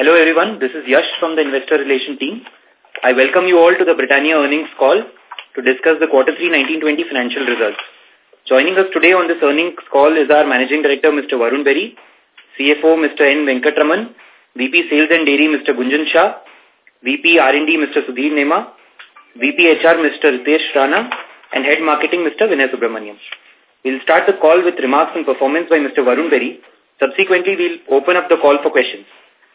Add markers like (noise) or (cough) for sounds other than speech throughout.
Hello everyone, this is Yash from the Investor Relation team. I welcome you all to the Britannia earnings call to discuss the Quarter 3 1920 financial results. Joining us today on this earnings call is our Managing Director, Mr. Varun Berry, CFO, Mr. N. Venkatraman, VP Sales and Dairy, Mr. Gunjan Shah, VP R&D, Mr. Sudhir Nema, VP HR, Mr. Ritesh Rana, and Head Marketing, Mr. Vinay Subramaniam. We'll start the call with remarks and performance by Mr. Varun Berry. Subsequently, we'll open up the call for questions.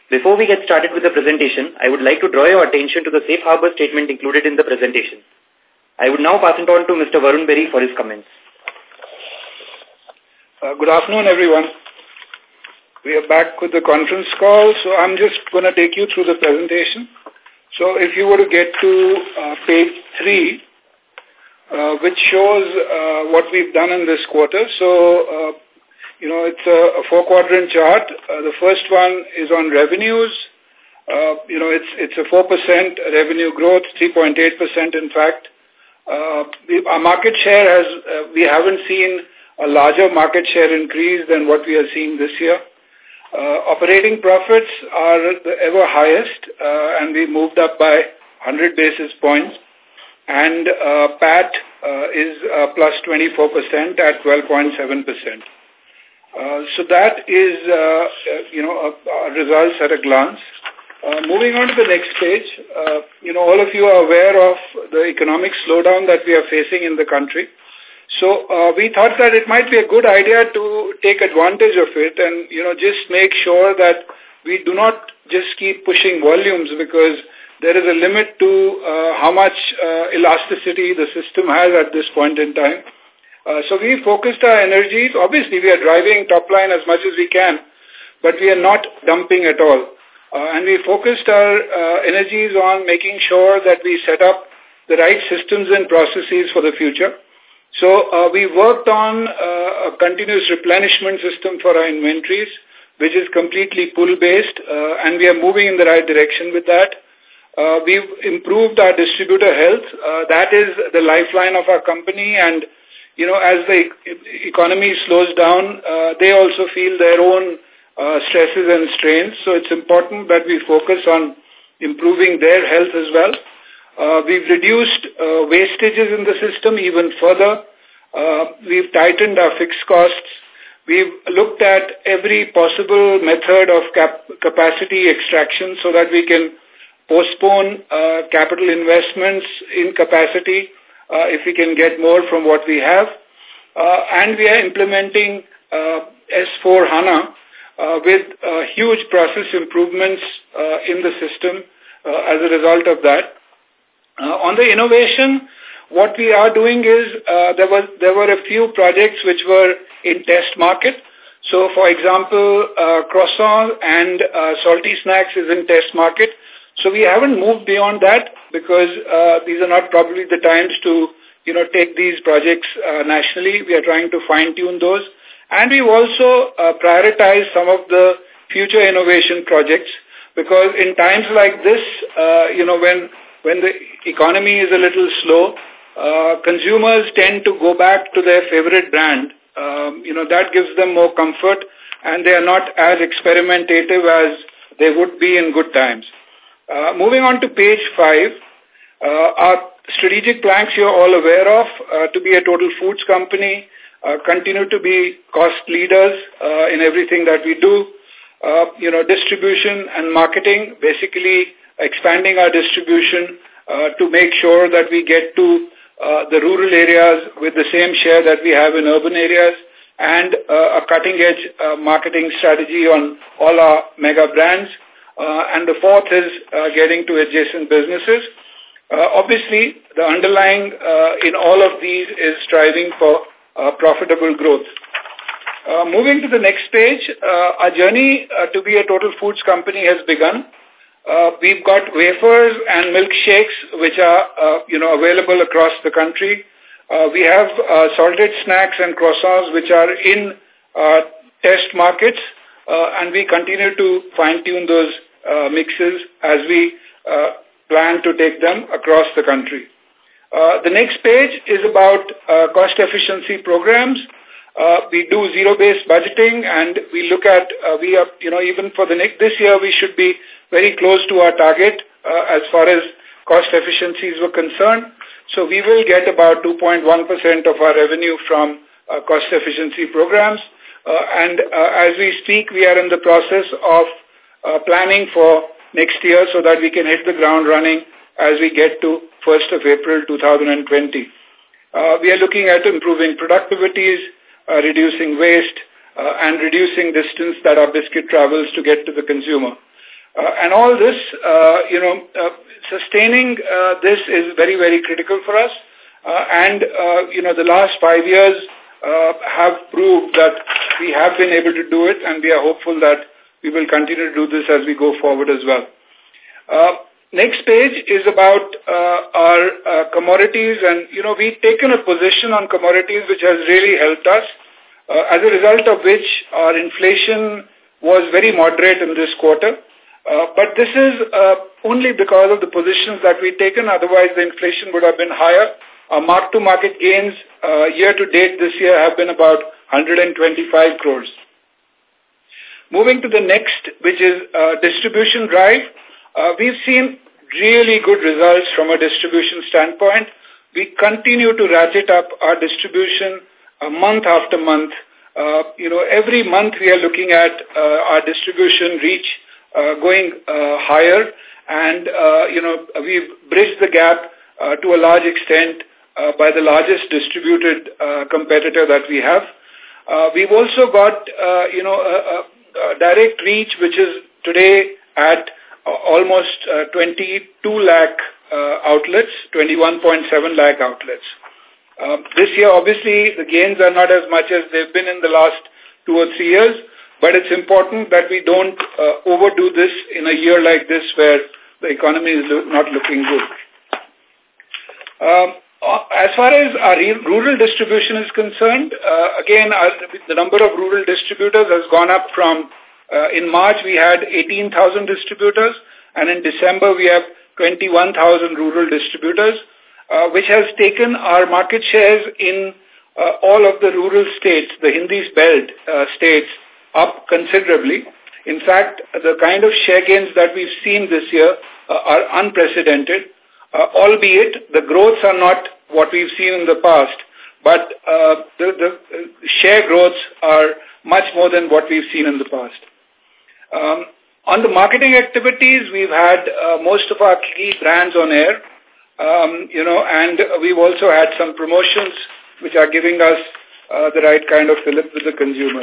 Before we get started with the presentation, I would like to draw your attention to the safe harbor statement included in the presentation. I would now pass it on to Mr. Varun Berry for his comments. Uh, good afternoon, everyone. We are back with the conference call, so I'm just going to take you through the presentation. So if you were to get to uh, page 3, uh, which shows uh, what we've done in this quarter. So, uh, you know, it's a, a four-quadrant chart. Uh, the first one is on revenues. Uh, you know, it's it's a 4% revenue growth, 3.8% in fact. Uh, our market share has, uh, we haven't seen a larger market share increase than what we are seeing this year. Uh, operating profits are the ever highest, uh, and we moved up by 100 basis points. And uh, PAT uh, is uh, plus 24% at 12.7%. Uh, so that is, uh, uh you know, uh, results at a glance. Uh, moving on to the next page, uh, you know, all of you are aware of the economic slowdown that we are facing in the country. So we thought that it might be a good idea to take advantage of it and, you know, just make sure that we do not just keep pushing volumes because there is a limit to how much elasticity the system has at this point in time. Uh, so we focused our energies. Obviously, we are driving top line as much as we can, but we are not dumping at all. Uh, and we focused our uh, energies on making sure that we set up the right systems and processes for the future. So uh, we worked on uh, a continuous replenishment system for our inventories, which is completely pull-based, uh, and we are moving in the right direction with that. Uh, we've improved our distributor health. Uh, that is the lifeline of our company, and you know, as the economy slows down, uh, they also feel their own uh, stresses and strains. So it's important that we focus on improving their health as well. Uh, we've reduced uh, wastages in the system even further. Uh, we've tightened our fixed costs. We've looked at every possible method of cap capacity extraction so that we can postpone uh, capital investments in capacity uh, if we can get more from what we have. Uh, and we are implementing uh, S4 HANA uh, with uh, huge process improvements uh, in the system uh, as a result of that. Uh, on the innovation, what we are doing is uh, there was there were a few projects which were in test market. So, for example, uh, croissant and uh, salty snacks is in test market. So we haven't moved beyond that because uh, these are not probably the times to you know take these projects uh, nationally. We are trying to fine tune those, and we've also uh, prioritized some of the future innovation projects because in times like this, uh, you know when when the economy is a little slow, uh, consumers tend to go back to their favorite brand. Um, you know, that gives them more comfort and they are not as experimentative as they would be in good times. Uh, moving on to page five, uh, our strategic planks you're all aware of uh, to be a total foods company, uh, continue to be cost leaders uh, in everything that we do. Uh, you know, distribution and marketing, basically expanding our distribution uh, to make sure that we get to uh, the rural areas with the same share that we have in urban areas and uh, a cutting-edge uh, marketing strategy on all our mega brands. Uh, and the fourth is uh, getting to adjacent businesses. Uh, obviously, the underlying in all of these is striving for profitable growth. Moving to the next page, our journey to be a total foods company has begun. Uh, we've got wafers and milkshakes which are, uh, you know, available across the country. Uh, we have uh, salted snacks and croissants which are in uh, test markets uh, and we continue to fine-tune those uh, mixes as we uh, plan to take them across the country. Uh, the next page is about uh, cost efficiency programs. uh, we do zero-based budgeting and we look at, uh, we are, you know, even for the next, this year we should be very close to our target uh, as far as cost efficiencies were concerned. So we will get about 2.1% of our revenue from uh, cost efficiency programs. Uh, and uh, as we speak, we are in the process of uh, planning for next year so that we can hit the ground running as we get to 1st of April 2020. Uh, we are looking at improving productivities, uh, reducing waste, uh, and reducing distance that our biscuit travels to get to the consumer. Uh, and all this, uh, you know, uh, sustaining uh, this is very, very critical for us. Uh, and, uh, you know, the last five years uh, have proved that we have been able to do it and we are hopeful that we will continue to do this as we go forward as well. Uh, next page is about uh, our uh, commodities and, you know, we've taken a position on commodities which has really helped us, uh, as a result of which our inflation was very moderate in this quarter. Uh, but this is uh, only because of the positions that we've taken. Otherwise, the inflation would have been higher. Our mark-to-market gains uh, year-to-date this year have been about 125 crores. Moving to the next, which is uh, distribution drive, uh, we've seen really good results from a distribution standpoint. We continue to ratchet up our distribution uh, month after month. Uh, you know, every month we are looking at uh, our distribution reach uh, going uh, higher and, uh, you know, we've bridged the gap uh, to a large extent uh, by the largest distributed uh, competitor that we have. Uh, we've also got, uh, you know, a, a, direct reach which is today at uh, almost uh, 22 lakh uh, outlets, 21.7 lakh outlets. Um, this year, obviously, the gains are not as much as they've been in the last two or three years, but it's important that we don't uh, overdo this in a year like this where the economy is lo not looking good. Um, uh, as far as our rural distribution is concerned, uh, again, our, the number of rural distributors has gone up from, uh, in March we had 18,000 distributors, and in December we have 21,000 rural distributors, uh, which has taken our market shares in uh, all of the rural states, the Hindi belt uh, states, up considerably. In fact, the kind of share gains that we've seen this year uh, are unprecedented, uh, albeit the growths are not what we've seen in the past, but uh, the, the share growths are much more than what we've seen in the past. Um, on the marketing activities, we've had uh, most of our key brands on air, um, you know, and we've also had some promotions which are giving us uh, the right kind of fillip with the consumer.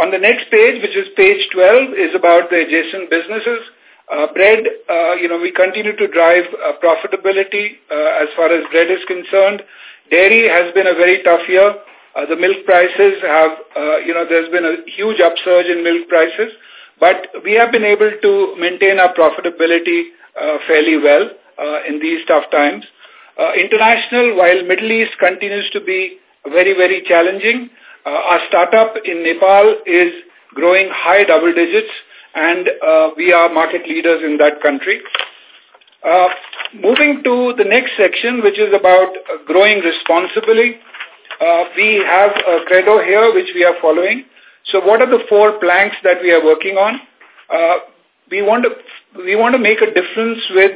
On the next page, which is page 12, is about the adjacent businesses. Uh, bread, uh, you know, we continue to drive uh, profitability uh, as far as bread is concerned. Dairy has been a very tough year. Uh, the milk prices have, uh, you know, there's been a huge upsurge in milk prices, but we have been able to maintain our profitability fairly well in these tough times. International, while Middle East continues to be very, very challenging, our startup in Nepal is growing high double digits and uh, we are market leaders in that country. Uh, moving to the next section, which is about uh, growing responsibly, uh, we have a credo here which we are following. So what are the four planks that we are working on? Uh, we want to we want to make a difference with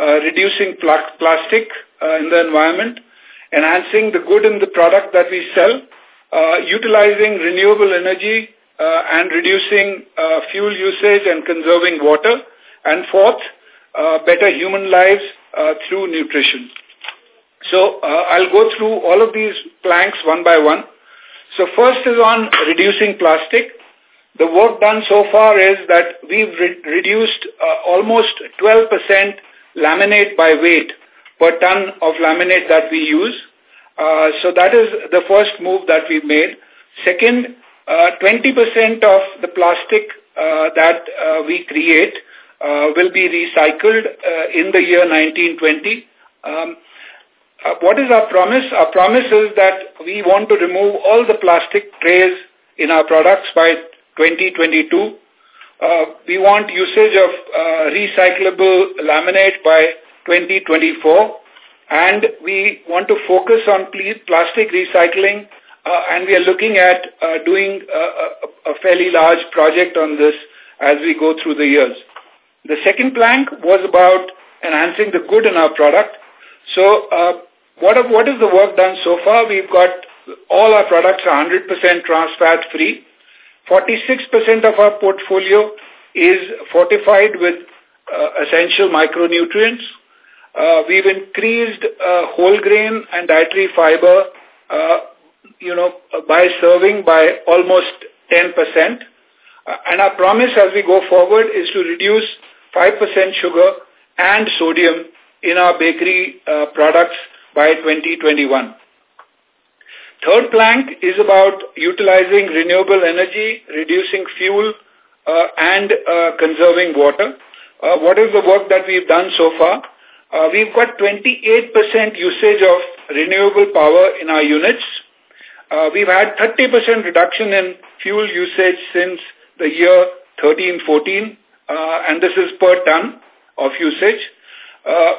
uh, reducing pl plastic uh, in the environment, enhancing the good in the product that we sell, uh, utilizing renewable energy and reducing uh, fuel usage and conserving water. And fourth, uh, better human lives uh, through nutrition. So uh, I'll go through all of these planks one by one. So first is on reducing plastic. The work done so far is that we've re reduced uh, almost 12% laminate by weight per ton of laminate that we use. Uh, so that is the first move that we've made. Second, 20% uh, of the plastic uh, that uh, we create will be recycled in the year 1920. Um, what is our promise? Our promise is that we want to remove all the plastic trays in our products by 2022. Uh, we want usage of uh, recyclable laminate by 2024 and we want to focus on plastic recycling and we are looking at uh, doing a, a, fairly large project on this as we go through the years. The second plank was about enhancing the good in our product. So uh, what, what is the work done so far? We've got all our products are 100% trans fat free. 46% of our portfolio is fortified with uh, essential micronutrients. Uh, we've increased uh, whole grain and dietary fiber, uh, you know, by serving by almost 10%. Uh, and our promise as we go forward is to reduce 5% sugar and sodium in our bakery uh, products by 2021. Third plank is about utilizing renewable energy, reducing fuel, uh, and uh, conserving water. Uh, what is the work that we've done so far? Uh, we've got 28% usage of renewable power in our units. Uh, we've had 30% reduction in fuel usage since the year 13-14, uh, and this is per ton of usage. Uh,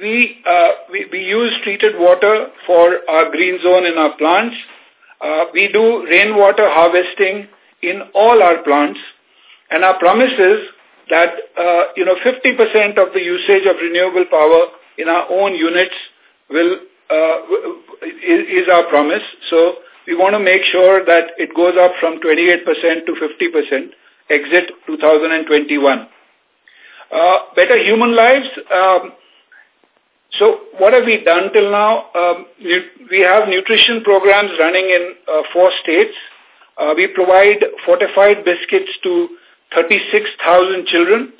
we, uh, we, we use treated water for our green zone in our plants. Uh, we do rainwater harvesting in all our plants. And our promise is that, uh, you know, 50% of the usage of renewable power in our own units will, uh, is, is our promise. So we want to make sure that it goes up from 28% to 50% exit 2021. Uh, better human lives, um, so what have we done till now? Um, we have nutrition programs running in uh, four states. Uh, we provide fortified biscuits to 36,000 children.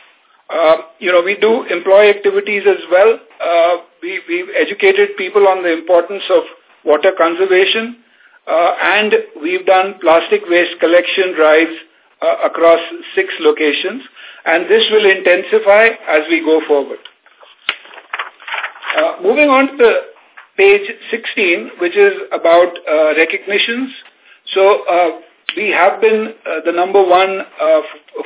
Uh, you know, we do employee activities as well. Uh, we, we've educated people on the importance of water conservation. Uh, and we've done plastic waste collection drives uh, across six locations. And this will intensify as we go forward. Uh, moving on to the page 16, which is about uh, recognitions. So uh, we have been uh, the number one uh,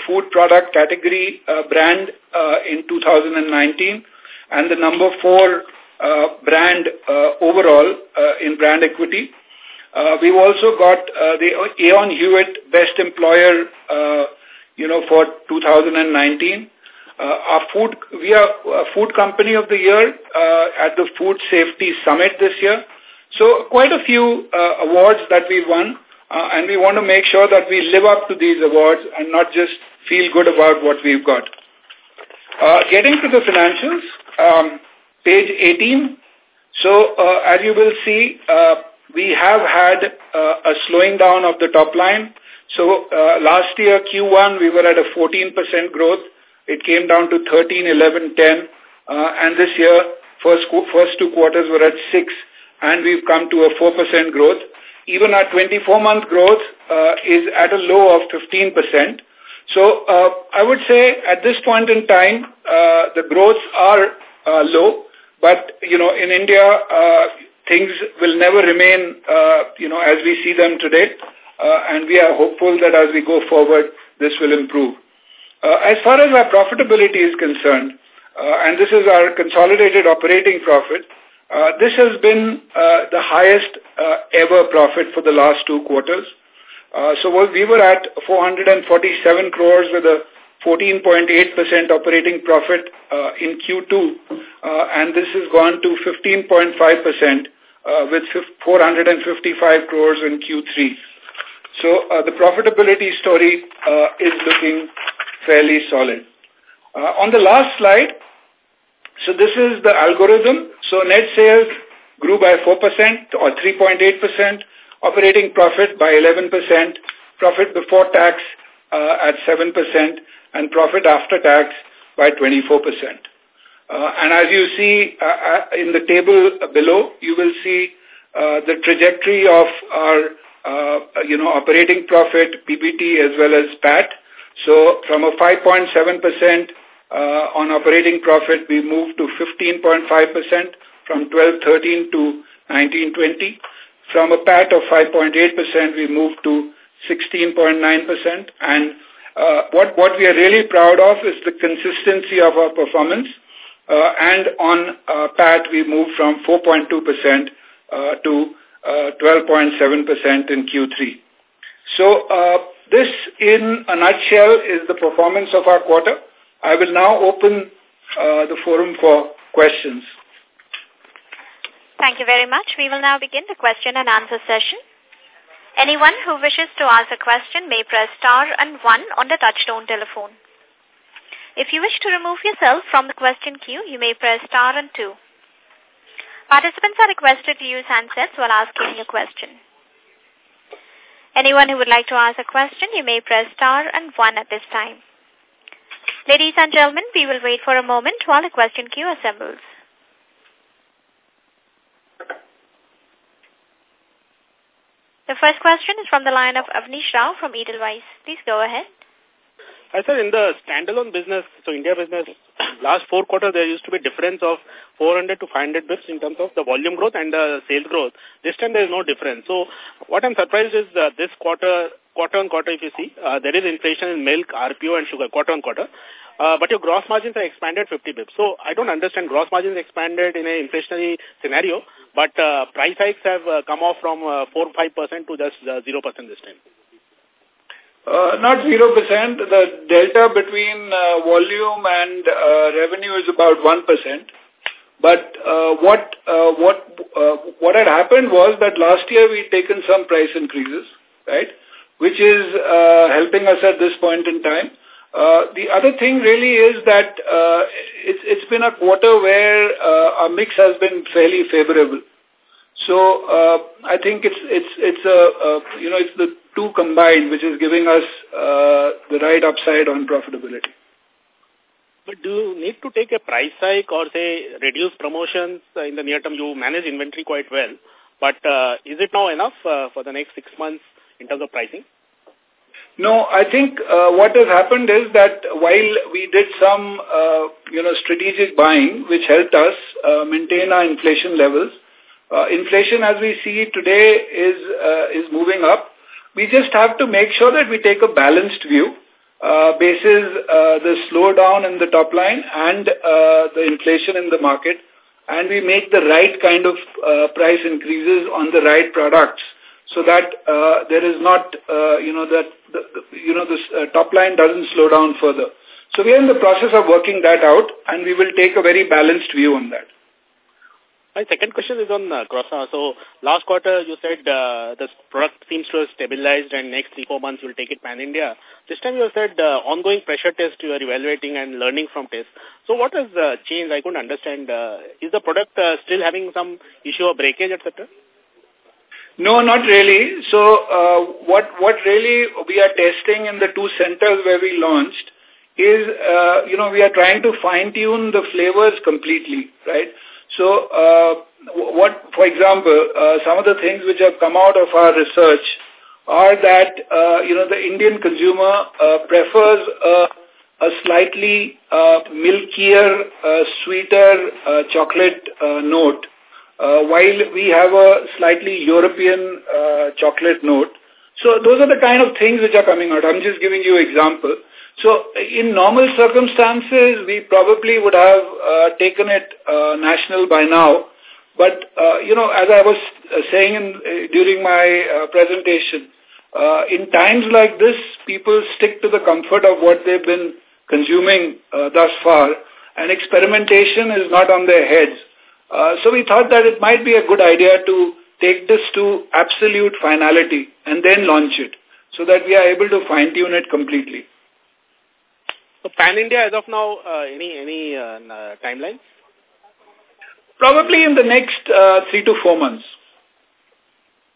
food product category uh, brand uh, in 2019 and the number four uh, brand uh, overall uh, in brand equity. Uh, we've also got uh, the Aon Hewitt Best Employer, uh, you know, for 2019. Uh, our food, we are a food company of the year uh, at the Food Safety Summit this year. So quite a few uh, awards that we won, uh, and we want to make sure that we live up to these awards and not just feel good about what we've got. Uh, getting to the financials, um, page 18. So uh, as you will see, uh, we have had uh, a slowing down of the top line. So uh, last year, Q1, we were at a 14% growth. It came down to 13, 11, 10. Uh, and this year, first, first two quarters were at 6. And we've come to a 4% growth. Even our 24-month growth uh, is at a low of 15%. So uh, I would say at this point in time, uh, the growths are uh, low. But, you know, in India, uh, things will never remain, uh, you know, as we see them today. Uh, and we are hopeful that as we go forward, this will improve. Uh, as far as our profitability is concerned, uh, and this is our consolidated operating profit, uh, this has been uh, the highest uh, ever profit for the last two quarters. Uh, so we were at 447 crores with a 14.8% operating profit uh, in Q2, uh, and this has gone to 15.5% uh, with 455 crores in Q3. So uh, the profitability story uh, is looking fairly solid. Uh, on the last slide, so this is the algorithm. So net sales grew by 4% or 3.8%, operating profit by 11%, profit before tax uh, at 7%, and profit after tax by 24%. Uh, and as you see uh, uh in the table below, you will see uh, the trajectory of our, uh, you know, operating profit, PBT as well as PAT. So from a 5.7% uh, on operating profit, we moved to 15.5% from 12.13 to 19.20. From a PAT of 5.8%, we moved to 16.9%. And uh, what, what we are really proud of is the consistency of our performance. Uh, and on uh, PAT, we moved from 4.2% uh, to 12.7% in Q3. So this, in a nutshell, is the performance of our quarter. I will now open the forum for questions. Thank you very much. We will now begin the question and answer session. Anyone who wishes to ask a question may press star and one on the touchtone telephone. If you wish to remove yourself from the question queue, you may press star and two. Participants are requested to use handsets while asking a question. Anyone who would like to ask a question, you may press star and one at this time. Ladies and gentlemen, we will wait for a moment while the question queue assembles. The first question is from the line of Abneesh Roy from Edelweiss. Please go ahead. Hi, sir. In the standalone business, so India business, (coughs) last four quarters there used to be difference of 400 to 500 bits in terms of the volume growth and the sales growth. This time there is no difference. So what I'm surprised is uh, this quarter, quarter on quarter, if you see, uh, there is inflation in milk, RPO, and sugar quarter on quarter. Uh, but your gross margins are expanded 50 bips. So I don't understand gross margins expanded in an inflationary scenario, but uh, price hikes have uh, come off from uh, 4-5% to just uh, 0% this time. Uh, not 0%. The delta between uh, volume and uh, revenue is about 1%. But uh, what uh, what uh, what had happened was that last year we'd taken some price increases, right, which is uh, helping us at this point in time. Uh, the other thing really is that uh, it's, it's been a quarter where uh, our mix has been fairly favorable. So uh, I think it's it's it's a, a you know it's the two combined which is giving us uh, the right upside on profitability. But do you need to take a price hike or say reduce promotions in the near term? You manage inventory quite well, but uh, is it now enough uh, for the next six months in terms of pricing? No, I think uh, what has happened is that while we did some, uh, you know, strategic buying, which helped us uh, maintain our inflation levels, uh, inflation as we see it today is, uh, is moving up. We just have to make sure that we take a balanced view uh, basis uh, the slowdown in the top line and uh, the inflation in the market, and we make the right kind of uh, price increases on the right products so that uh, there is not, uh, you know, that, the, you know, this uh, top line doesn't slow down further. So we are in the process of working that out, and we will take a very balanced view on that. My second question is on uh, Croissant. So last quarter you said uh, the product seems to have stabilized and next three, four months you'll take it pan-India. This time you said uh, ongoing pressure test you are evaluating and learning from tests. So what has uh, changed? I couldn't understand. Uh, is the product uh, still having some issue of breakage, etc.? No, not really. So uh, what what really we are testing in the two centers where we launched is, uh, you know, we are trying to fine-tune the flavors completely, right? So uh, what, for example, uh, some of the things which have come out of our research are that, uh, you know, the Indian consumer uh, prefers uh, a slightly uh, milkier, uh, sweeter uh, chocolate uh, note uh, while we have a slightly European uh, chocolate note. So those are the kind of things which are coming out. I'm just giving you example. So in normal circumstances, we probably would have uh, taken it uh, national by now. But, uh, you know, as I was uh, saying in, uh, during my uh, presentation, in times like this, people stick to the comfort of what they've been consuming thus far, and experimentation is not on their heads. So we thought that it might be a good idea to take this to absolute finality and then launch it so that we are able to fine-tune it completely. So pan-India as of now, uh, any any uh, timeline? Probably in the next uh, three to four months.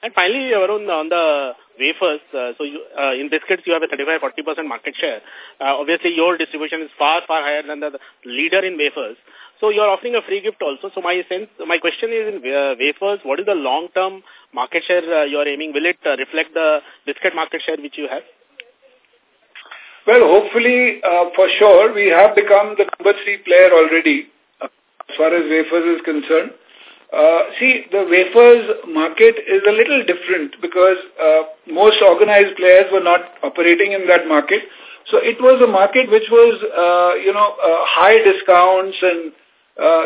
And finally, Varun, on the wafers, uh, so you, uh, in biscuits you have a 35-40% market share. Uh, obviously, your distribution is far, far higher than the leader in wafers. So you are offering a free gift also. So my sense, my question is in uh, wafers, what is the long-term market share uh, you are aiming? Will it uh, reflect the biscuit market share which you have? Well, hopefully, uh, for sure, we have become the number three player already uh, as far as wafers is concerned. Uh, see, the wafers market is a little different because uh, most organized players were not operating in that market. So it was a market which was, uh, you know, uh, high discounts and,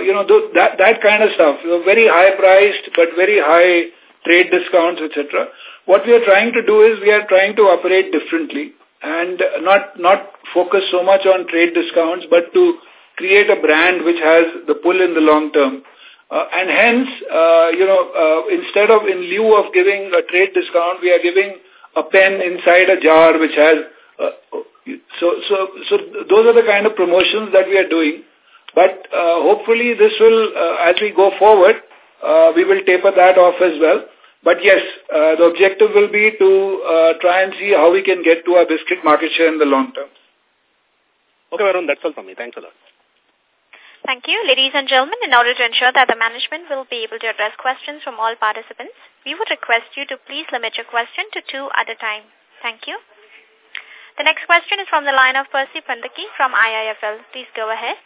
you know, th that, that kind of stuff. Very high priced but very high trade discounts, etc. What we are trying to do is we are trying to operate differently and not not focus so much on trade discounts, but to create a brand which has the pull in the long term. Uh, and hence, uh, you know, uh, instead of in lieu of giving a trade discount, we are giving a pen inside a jar which has. Uh, so, so, so those are the kind of promotions that we are doing. But uh, hopefully, this will, uh, as we go forward, uh, we will taper that off as well. But yes, uh, the objective will be to uh, try and see how we can get to our biscuit market share in the long term. Okay, Varun, that's all from me. Thanks a lot. Thank you. Ladies and gentlemen, in order to ensure that the management will be able to address questions from all participants, we would request you to please limit your question to two at a time. Thank you. The next question is from the line of Percy Panthaki from IIFL. Please go ahead.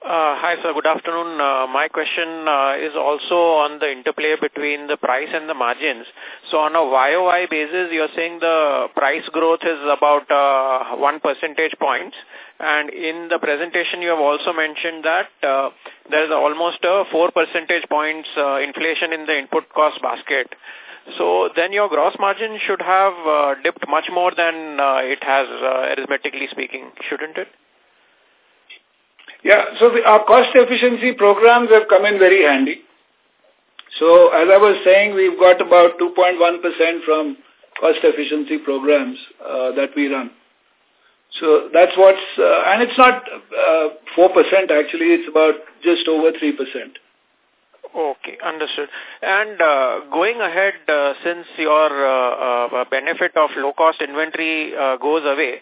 Uh, hi, sir. Good afternoon. Uh, my question uh, is also on the interplay between the price and the margins. So on a YOY basis, you're saying the price growth is about uh, one percentage points. And in the presentation, you have also mentioned that uh, there is almost a four percentage points uh, inflation in the input cost basket. So then your gross margin should have uh, dipped much more than uh, it has, uh, arithmetically speaking, shouldn't it? Yeah, so the, our cost efficiency programs have come in very handy. So as I was saying, we've got about 2.1% from cost efficiency programs uh, that we run. So that's what's, uh, and it's not uh, 4% actually, it's about just over 3%. Okay, understood. And uh, going ahead, uh, since your uh, uh, benefit of low-cost inventory uh, goes away,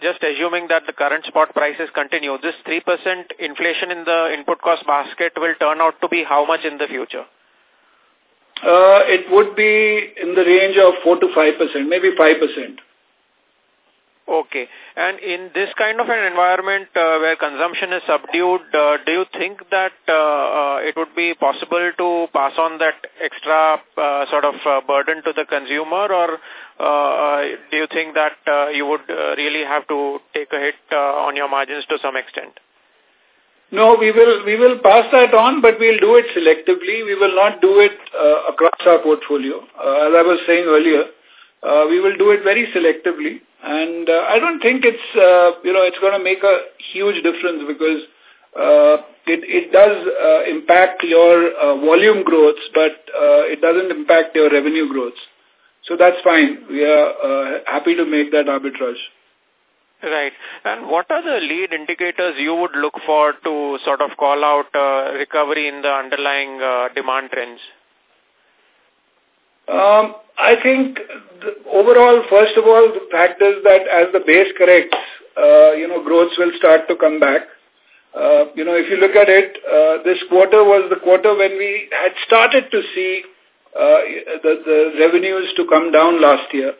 just assuming that the current spot prices continue, this 3% inflation in the input cost basket will turn out to be how much in the future? Uh, it would be in the range of 4 to 5%, maybe 5%. Okay. And in this kind of an environment uh, where consumption is subdued, uh, do you think that uh, uh, it would be possible to pass on that extra uh, sort of uh, burden to the consumer or do you think that you would really have to take a hit on your margins to some extent? No, we will we will pass that on, but we'll do it selectively. We will not do it across our portfolio. As I was saying earlier, we will do it very selectively. And uh, I don't think it's, uh, you know, it's going to make a huge difference because uh, it, it does uh, impact your uh, volume growth, but uh, it doesn't impact your revenue growth. So that's fine. We are uh, happy to make that arbitrage. Right. And what are the lead indicators you would look for to sort of call out uh, recovery in the underlying uh, demand trends? Um, I think overall, first of all, the fact is that as the base corrects, uh, you know, growths will start to come back. Uh, you know, if you look at it, uh, this quarter was the quarter when we had started to see uh, the, the revenues to come down last year.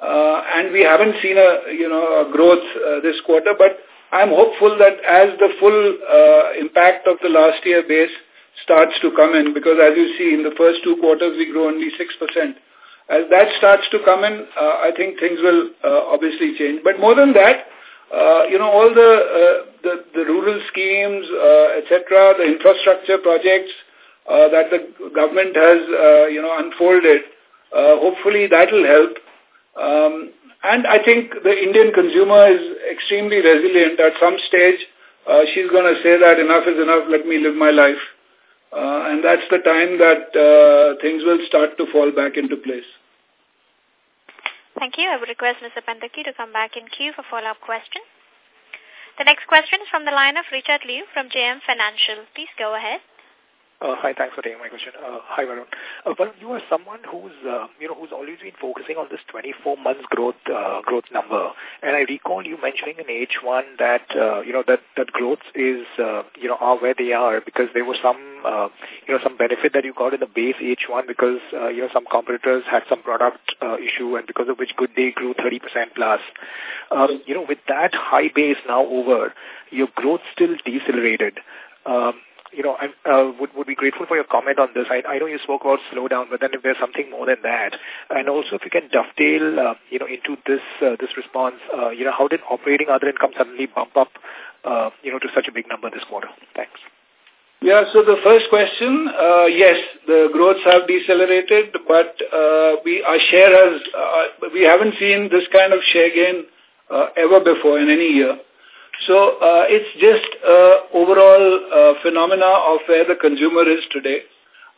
Uh, and we haven't seen a, you know, a growth uh, this quarter, but I'm hopeful that as the full uh, impact of the last year base starts to come in, because as you see, in the first two quarters, we grew only 6%. As that starts to come in, uh, I think things will uh, obviously change. But more than that, uh, you know, all the, uh, the, the rural schemes, uh, etc., the infrastructure projects uh, that the government has, uh, you know, unfolded, uh, hopefully that will help. Um, and I think the Indian consumer is extremely resilient. At some stage, uh, she's going to say that enough is enough, let me live my life. Uh, and that's the time that uh, things will start to fall back into place. Thank you. I would request Mr. Panthaki to come back in queue for follow-up question. The next question is from the line of Richard Liu from JM Financial. Please go ahead. Uh, hi, thanks for taking my question. Uh, hi, Varun. Uh, Varun, you are someone who's, uh, you know, who's always been focusing on this 24 months growth, uh, growth number. And I recall you mentioning in H1 that, uh, you know, that, that growth is, uh, you know, are where they are because there was some, uh, you know, some benefit that you got in the base H1 because, uh, you know, some competitors had some product uh, issue and because of which Good Day grew 30% plus. Um, you know, with that high base now over, your growth still decelerated. Um, you know, I uh, would, would be grateful for your comment on this. I, I know you spoke about slowdown, but then if there's something more than that, and also if you can dovetail, uh, you know, into this uh, this response, uh, you know, how did operating other income suddenly bump up, uh, you know, to such a big number this quarter? Thanks. Yeah, so the first question, uh, yes, the growths have decelerated, but uh, we our share has, uh, we haven't seen this kind of share gain uh, ever before in any year. So uh, it's just uh, overall uh, phenomena of where the consumer is today.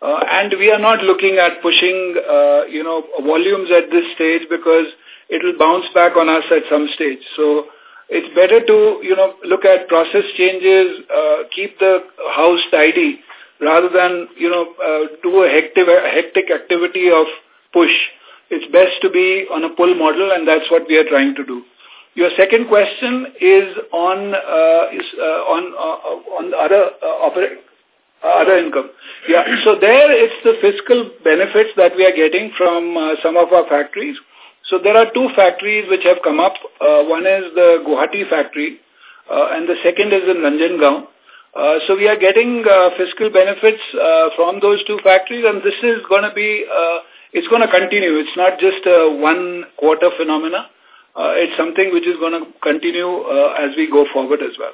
Uh, and we are not looking at pushing, uh, you know, volumes at this stage because it will bounce back on us at some stage. So it's better to, you know, look at process changes, uh, keep the house tidy rather than, you know, uh, do a hectic, hectic activity of push. It's best to be on a pull model and that's what we are trying to do. Your second question is on uh, is uh, on uh, on other uh, other income. Yeah, so there it's the fiscal benefits that we are getting from uh, some of our factories. So there are two factories which have come up. Uh, one is the Guwahati factory, uh, and the second is in Ranjangaon. Uh, so we are getting uh, fiscal benefits uh, from those two factories, and this is going to be, uh, it's going to continue. It's not just a one quarter phenomena uh, it's something which is going to continue uh, as we go forward as well.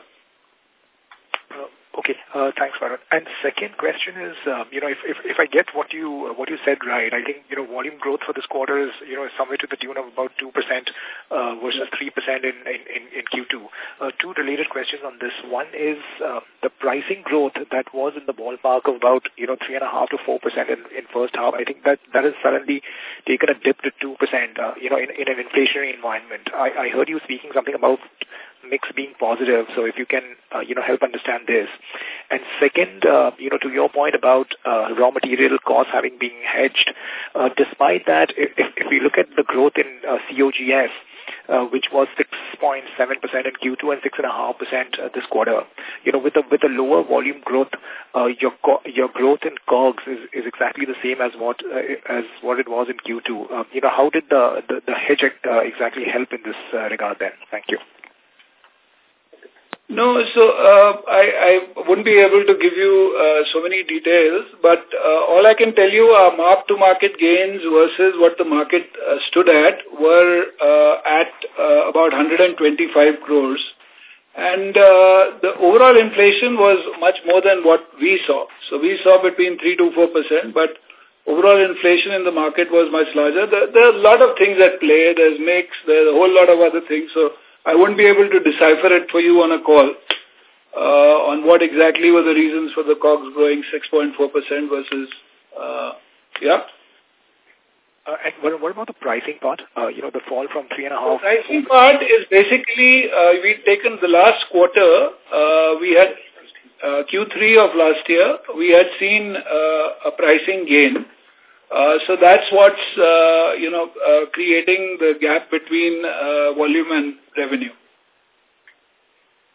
Okay, uh, thanks, Varun. And second question is, um, you know, if, if, if I get what you what you said right, I think, you know, volume growth for this quarter is, you know, somewhere to the tune of about 2% uh, versus 3% in, in, in Q2. Uh, two related questions on this. One is uh, the pricing growth that was in the ballpark of about, you know, 3.5 to 4% in, in first half. I think that that has suddenly taken a dip to 2%, uh, you know, in, in an inflationary environment. I, I heard you speaking something about mix being positive. So if you can, uh, you know, help understand this. And second, uh, you know, to your point about uh, raw material costs having been hedged, uh, despite that, if, if we look at the growth in uh, COGS, uh, which was 6.7% in Q2 and 6.5% uh, this quarter. You know, with a with a lower volume growth, uh, your your growth in COGS is, is exactly the same as what uh, as what it was in Q2. Uh, you know, how did the the, the hedge uh, exactly help in this regard? Then, thank you. No, so uh, I, I wouldn't be able to give you uh, so many details, but uh, all I can tell you are mark-to-market gains versus what the market uh, stood at were uh, at uh, about 125 crores. And uh, the overall inflation was much more than what we saw. So we saw between 3 to 4%, but overall inflation in the market was much larger. There, there are a lot of things at play. There's mix, there's a whole lot of other things. So I won't be able to decipher it for you on a call uh, on what exactly were the reasons for the COGS growing 6.4% versus, uh, yeah. Uh, and what, what about the pricing part? Uh, you know, the fall from three and a half. The pricing part is basically uh, we've taken the last quarter. Uh, we had uh, Q3 of last year. We had seen uh, a pricing gain. Uh, so that's what's, uh, you know, uh, creating the gap between uh, volume and revenue.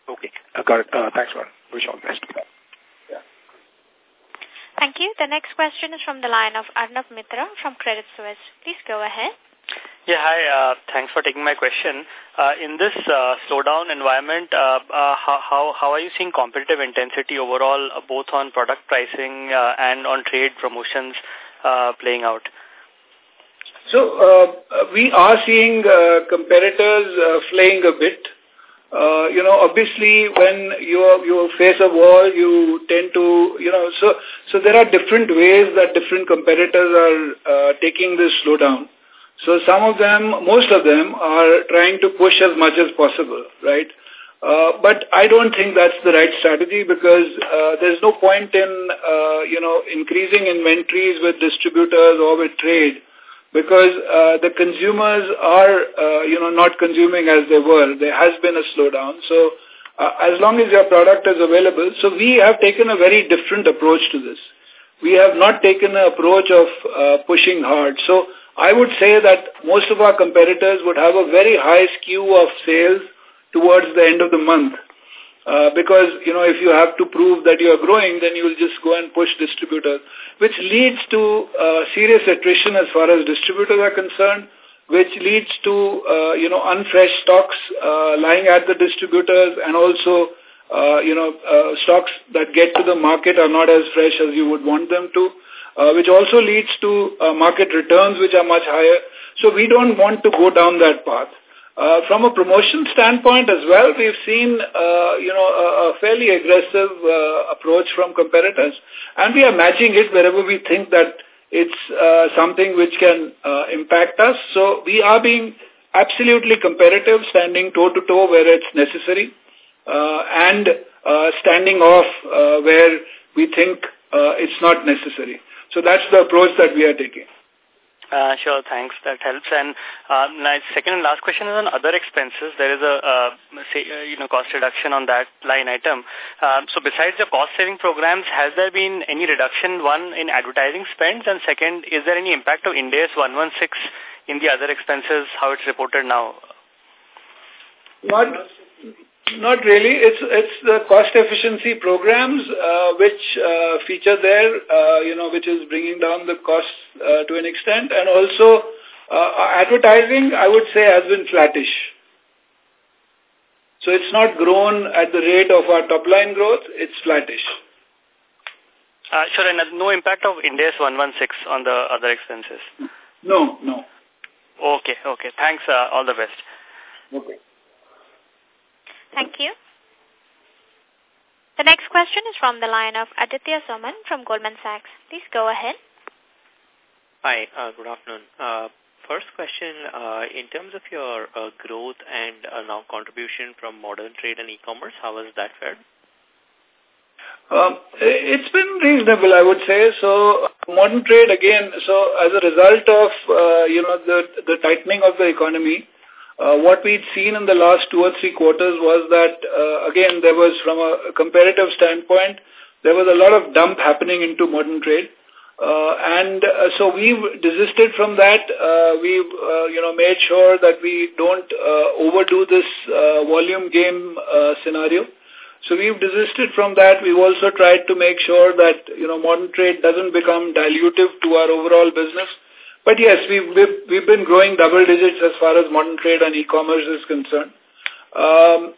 Okay. Uh, got it. Uh, thanks, Varun. Wish all the best. Yeah. Thank you. The next question is from the line of Arnav Mitra from Credit Suisse. Please go ahead. Yeah, hi. Uh, thanks for taking my question. Uh, in this uh, slowdown environment, uh, uh, how, how, how are you seeing competitive intensity overall, uh, both on product pricing uh, and on trade promotions uh, playing out? So uh, we are seeing uh, competitors uh, flaying a bit. Uh, you know, obviously when you you face a wall, you tend to, you know, so so there are different ways that different competitors are uh, taking this slowdown. So some of them, most of them are trying to push as much as possible, right? Uh, but I don't think that's the right strategy because uh, there's no point in, uh, you know, increasing inventories with distributors or with trade because uh, the consumers are, uh, you know, not consuming as they were. There has been a slowdown. So uh, as long as your product is available, so we have taken a very different approach to this. We have not taken an approach of uh, pushing hard. So I would say that most of our competitors would have a very high skew of sales towards the end of the month. Uh, because, you know, if you have to prove that you are growing, then you will just go and push distributors, which leads to uh, serious attrition as far as distributors are concerned, which leads to, uh, you know, unfresh stocks uh, lying at the distributors and also, uh, you know, uh, stocks that get to the market are not as fresh as you would want them to, uh, which also leads to uh, market returns which are much higher. So we don't want to go down that path. Uh, from a promotion standpoint as well, we've seen, uh, you know, a, a fairly aggressive uh, approach from competitors, and we are matching it wherever we think that it's uh, something which can uh, impact us. So we are being absolutely competitive, standing toe-to-toe -toe where it's necessary, uh, and uh, standing off uh, where we think uh, it's not necessary. So that's the approach that we are taking. Uh, sure, thanks. That helps. And uh, my second and last question is on other expenses. There is a uh, say, uh, you know cost reduction on that line item. Uh, so besides the cost saving programs, has there been any reduction one in advertising spends? And second, is there any impact of Ind AS 116 in the other expenses? How it's reported now? Not not really. It's it's the cost efficiency programs uh, which uh, feature there, uh, you know, which is bringing down the costs uh, to an extent, and also uh, advertising, I would say, has been flattish. So it's not grown at the rate of our top line growth; it's flattish. Uh, sure, and no impact of Ind AS 116 on the other expenses. No, no. Okay, okay. Thanks. Uh, all the best. Okay. Thank you. The next question is from the line of Aditya Soman from Goldman Sachs. Please go ahead. Hi, uh, good afternoon. Uh, first question, uh, in terms of your uh, growth and uh, now contribution from modern trade and e-commerce, how has that fared? Um, it's been reasonable, I would say. So modern trade again. So as a result of uh, you know the the tightening of the economy, uh, what we'd seen in the last two or three quarters was that, uh, again, there was, from a comparative standpoint, there was a lot of dump happening into modern trade. Uh, and uh, so we've desisted from that. Uh, we've, uh, you know, made sure that we don't uh, overdo this uh, volume game uh, scenario. So we've desisted from that. We've also tried to make sure that, you know, modern trade doesn't become dilutive to our overall business. But yes, we've, we've, we've been growing double digits as far as modern trade and e-commerce is concerned. Um,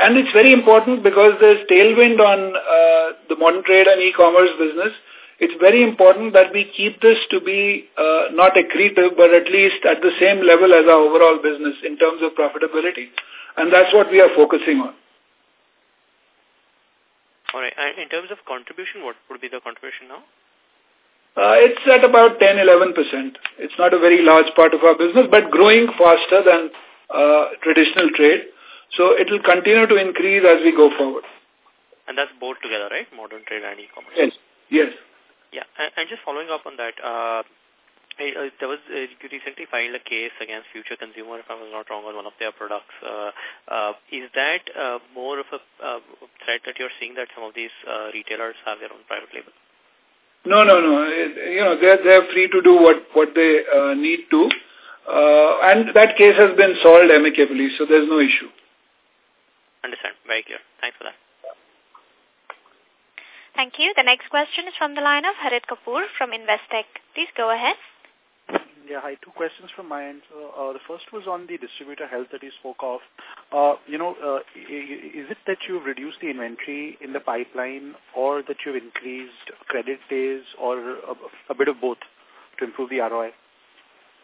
and it's very important because there's tailwind on uh, the modern trade and e-commerce business. It's very important that we keep this to be uh, not accretive, but at least at the same level as our overall business in terms of profitability. And that's what we are focusing on. All right. And in terms of contribution, what would be the contribution now? Uh, it's at about 10-11%. It's not a very large part of our business, but growing faster than uh, traditional trade. So it will continue to increase as we go forward. And that's both together, right? Modern trade and e-commerce. Yes. Yes. Yeah. And, and, just following up on that, uh, uh, there was uh, you recently filed a case against Future Consumer, if I was not wrong, on one of their products. Uh, uh, is that uh, more of a uh, threat that you're seeing that some of these uh, retailers have their own private label? No, no, no. You know, they're, they're free to do what, what they uh, need to. Uh, and that case has been solved amicably, so there's no issue. Understand. Very clear. Thanks for that. Thank you. The next question is from the line of Harit Kapoor from Investec. Please go ahead. Yeah, hi. Two questions from my end. Uh, the first was on the distributor health that you spoke of. Uh, you know, uh, is it that you've reduced the inventory in the pipeline or that you've increased credit days or a, a bit of both to improve the ROI?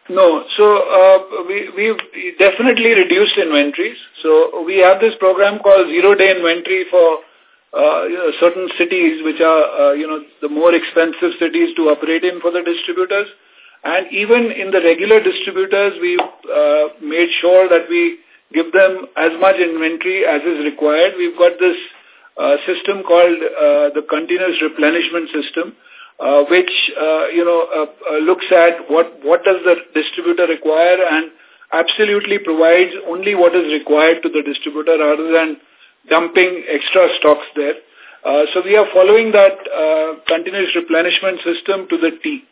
No. So uh, we, we've definitely reduced inventories. So we have this program called zero-day inventory for uh, you know, certain cities which are, uh, you know, the more expensive cities to operate in for the distributors. And even in the regular distributors, we've uh, made sure that we give them as much inventory as is required. We've got this uh, system called uh, the continuous replenishment system, uh, which, uh, you know, uh, uh, looks at what, what does the distributor require and absolutely provides only what is required to the distributor rather than dumping extra stocks there. Uh, so we are following that uh, continuous replenishment system to the T.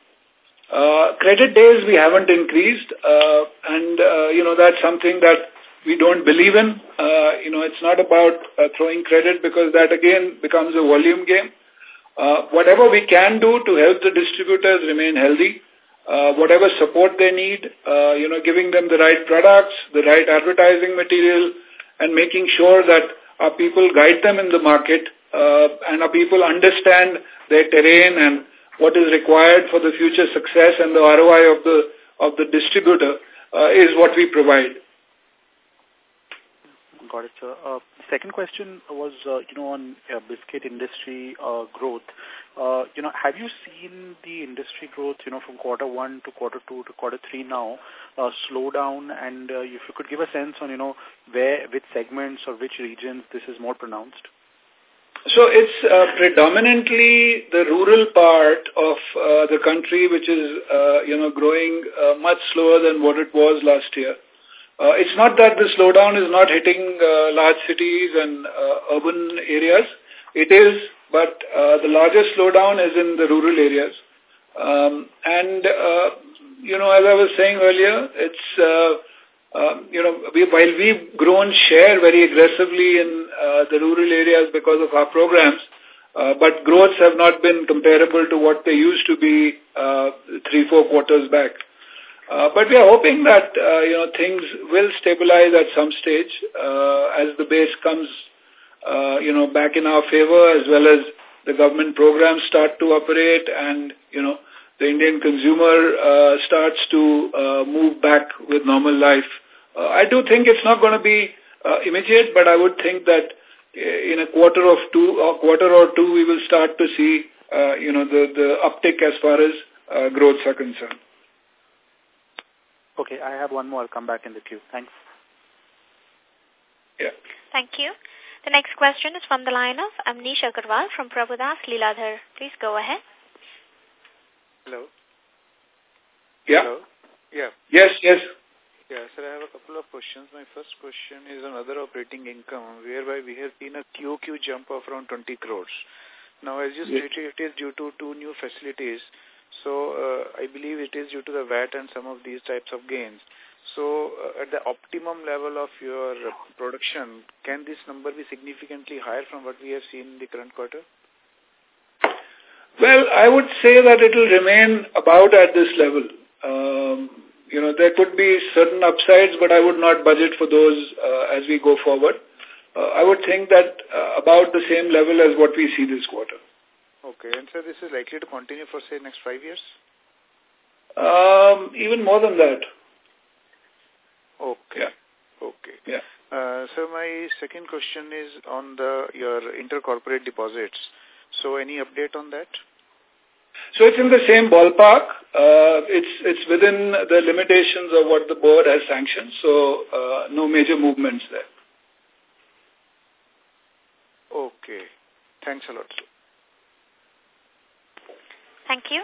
Uh, credit days we haven't increased, uh, and, uh, you know, that's something that we don't believe in. Uh, you know, it's not about uh, throwing credit because that, again, becomes a volume game. Uh, whatever we can do to help the distributors remain healthy, uh, whatever support they need, uh, you know, giving them the right products, the right advertising material, and making sure that our people guide them in the market uh, and our people understand their terrain and what is required for the future success and the ROI of the of the distributor uh, is what we provide. got it, sir. Uh, second question was, uh, you know, on uh, biscuit industry uh, growth. Uh, you know, have you seen the industry growth, you know, from quarter one to quarter two to quarter three now uh, slow down? And uh, if you could give a sense on, you know, where, which segments or which regions this is more pronounced? So it's uh, predominantly the rural part of uh, the country which is, uh, you know, growing uh, much slower than what it was last year. Uh, it's not that the slowdown is not hitting uh, large cities and urban areas. It is, but the largest slowdown is in the rural areas. Um, and, you know, as I was saying earlier, it's, uh, you know, we, while we've grown share very aggressively in uh, the rural areas because of our programs, uh, but growths have not been comparable to what they used to be uh, three, four quarters back. Uh, but we are hoping that, uh, you know, things will stabilize at some stage uh, as the base comes, uh, you know, back in our favor as well as the government programs start to operate and, you know, the Indian consumer uh, starts to uh, move back with normal life. Uh, I do think it's not going to be uh, immediate, but I would think that in a quarter of two or quarter or two, we will start to see, uh, you know, the, the uptick as far as uh, growths are concerned. Okay, I have one more. I'll come back in the queue. Thanks. Yeah. Thank you. The next question is from the line of Amnish Agarwal from Prabhudas Lilladher. Please go ahead. Hello. Yeah. Hello. Yeah. Yes, yes. Yeah, sir, I have a couple of questions. My first question is on other operating income, whereby we have seen a QQ jump of around 20 crores. Now, as you Yes. stated, it is due to two new facilities. So, uh, I believe it is due to the VAT and some of these types of gains. So, uh, at the optimum level of your production, can this number be significantly higher from what we have seen in the current quarter? Well, I would say that it will remain about at this level. Um, you know, there could be certain upsides, but I would not budget for those uh, as we go forward. Uh, I would think that uh, about the same level as what we see this quarter. Okay, and so this is likely to continue for, say, next five years? Um, even more than that. Okay. Yeah. Okay. Yeah. Uh, so my second question is on the your intercorporate deposits. So any update on that? So it's in the same ballpark. Uh, it's it's within the limitations of what the board has sanctioned. So uh, no major movements there. Okay. Thanks a lot. sir. Thank you.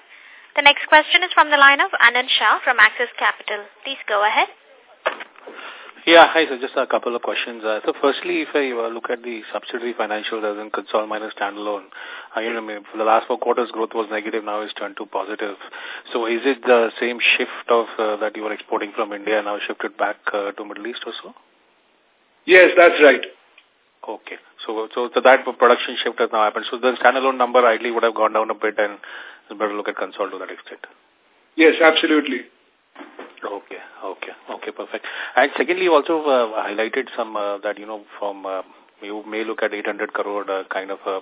The next question is from the line of Anand Shah from Axis Capital. Please go ahead. Yeah, hi, so just a couple of questions. Uh, so firstly, if I uh, look at the subsidiary financials as in consol minus standalone, uh, you know, for the last four quarters growth was negative, now it's turned to positive. So is it the same shift of uh, that you were exporting from India now shifted back uh, to Middle East or so? Yes, that's right. Okay. So, so, so that production shift has now happened. So the standalone number ideally would have gone down a bit and better look at consol to that extent. Yes, absolutely. Okay, okay, okay, perfect. And secondly, you also uh, highlighted some uh, that, you know, from, uh, you may look at 800 crore uh, kind of uh,